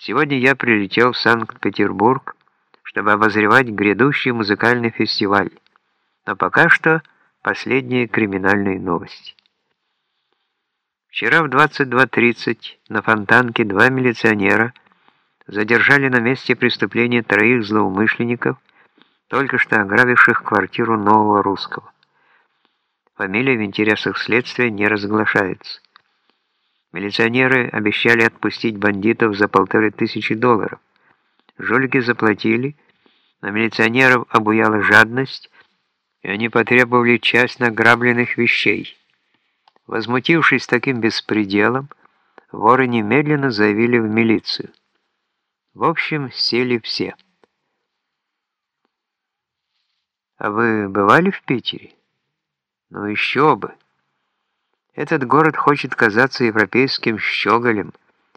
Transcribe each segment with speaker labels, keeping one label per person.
Speaker 1: Сегодня я прилетел в Санкт-Петербург, чтобы обозревать грядущий музыкальный фестиваль. Но пока что последние криминальные новости. Вчера в 22.30 на Фонтанке два милиционера задержали на месте преступления троих злоумышленников, только что ограбивших квартиру нового русского. Фамилия в интересах следствия не разглашается. Милиционеры обещали отпустить бандитов за полторы тысячи долларов. Жулики заплатили, но милиционеров обуяла жадность, и они потребовали часть награбленных вещей. Возмутившись таким беспределом, воры немедленно заявили в милицию. В общем, сели все. А вы бывали в Питере? Ну еще бы. Этот город хочет казаться европейским щеголем,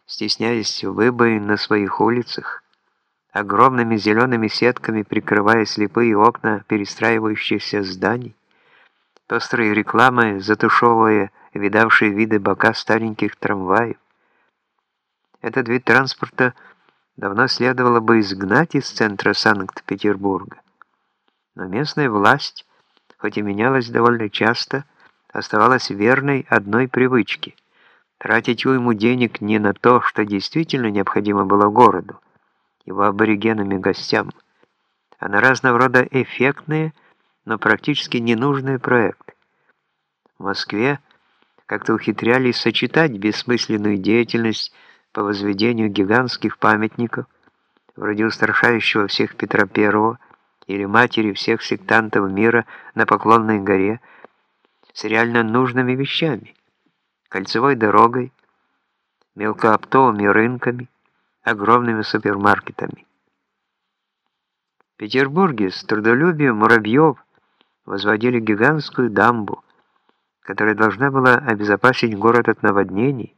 Speaker 1: стесняясь выбоин на своих улицах, огромными зелеными сетками прикрывая слепые окна перестраивающихся зданий, пестрой рекламой затушевывая видавшие виды бока стареньких трамваев. Этот вид транспорта давно следовало бы изгнать из центра Санкт-Петербурга. Но местная власть, хоть и менялась довольно часто, оставалась верной одной привычке – тратить уйму денег не на то, что действительно необходимо было городу, его аборигенам и гостям, а на разного рода эффектные, но практически ненужные проекты. В Москве – как-то ухитрялись сочетать бессмысленную деятельность по возведению гигантских памятников, вроде устрашающего всех Петра I или матери всех сектантов мира на Поклонной горе, с реально нужными вещами, кольцевой дорогой, мелкооптовыми рынками, огромными супермаркетами. В Петербурге с трудолюбием муравьев возводили гигантскую дамбу, которая должна была обезопасить город от наводнений,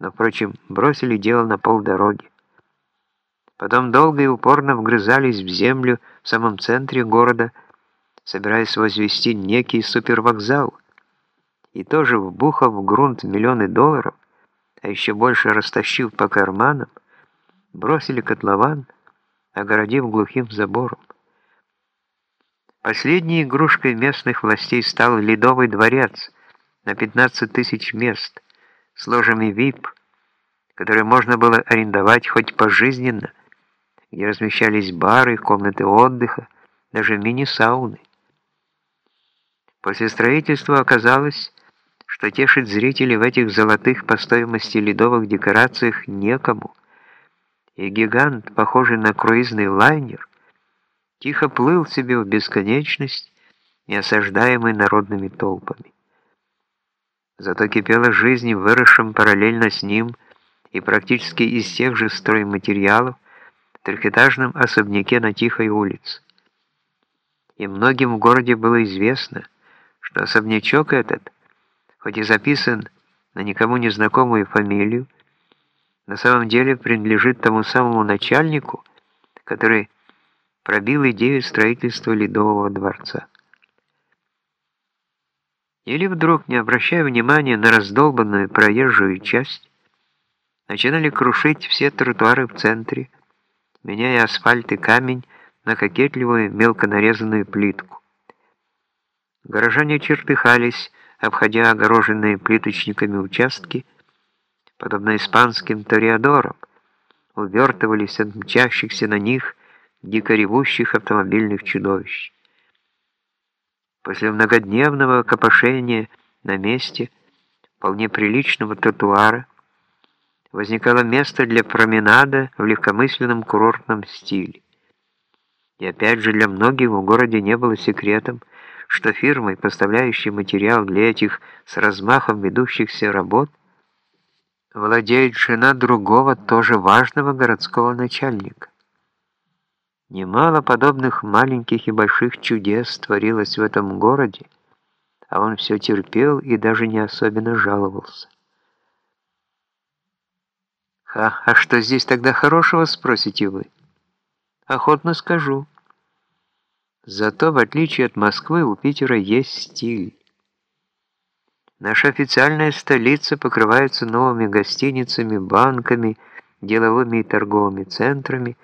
Speaker 1: но, впрочем, бросили дело на полдороги. Потом долго и упорно вгрызались в землю в самом центре города, собираясь возвести некий супервокзал, и тоже вбухав в грунт миллионы долларов, а еще больше растащив по карманам, бросили котлован, огородив глухим забором. Последней игрушкой местных властей стал Ледовый дворец на 15 тысяч мест с ложами VIP, которые можно было арендовать хоть пожизненно, где размещались бары, комнаты отдыха, даже мини-сауны. После строительства оказалось, что тешить зрителей в этих золотых по стоимости ледовых декорациях некому, и гигант, похожий на круизный лайнер, тихо плыл себе в бесконечность, не осаждаемый народными толпами. Зато кипела жизнь в выросшем параллельно с ним и практически из тех же стройматериалов трехэтажном особняке на тихой улице. И многим в городе было известно, что особнячок этот, хоть и записан на никому не знакомую фамилию, на самом деле принадлежит тому самому начальнику, который пробил идею строительства Ледового дворца. Или вдруг, не обращая внимания на раздолбанную проезжую часть, начинали крушить все тротуары в центре, меняя асфальт и камень на кокетливую мелко нарезанную плитку. Горожане чертыхались, обходя огороженные плиточниками участки, подобно испанским ториадорам, увертывались от мчащихся на них дикоревущих автомобильных чудовищ. После многодневного копошения на месте вполне приличного тротуара возникало место для променада в легкомысленном курортном стиле. И опять же для многих в городе не было секретом, что фирмой, поставляющей материал для этих с размахом ведущихся работ, владеет жена другого, тоже важного городского начальника. Немало подобных маленьких и больших чудес творилось в этом городе, а он все терпел и даже не особенно жаловался. «Ха, а что здесь тогда хорошего?» — спросите вы. Охотно скажу. Зато, в отличие от Москвы, у Питера есть стиль. Наша официальная столица покрывается новыми гостиницами, банками, деловыми и торговыми центрами,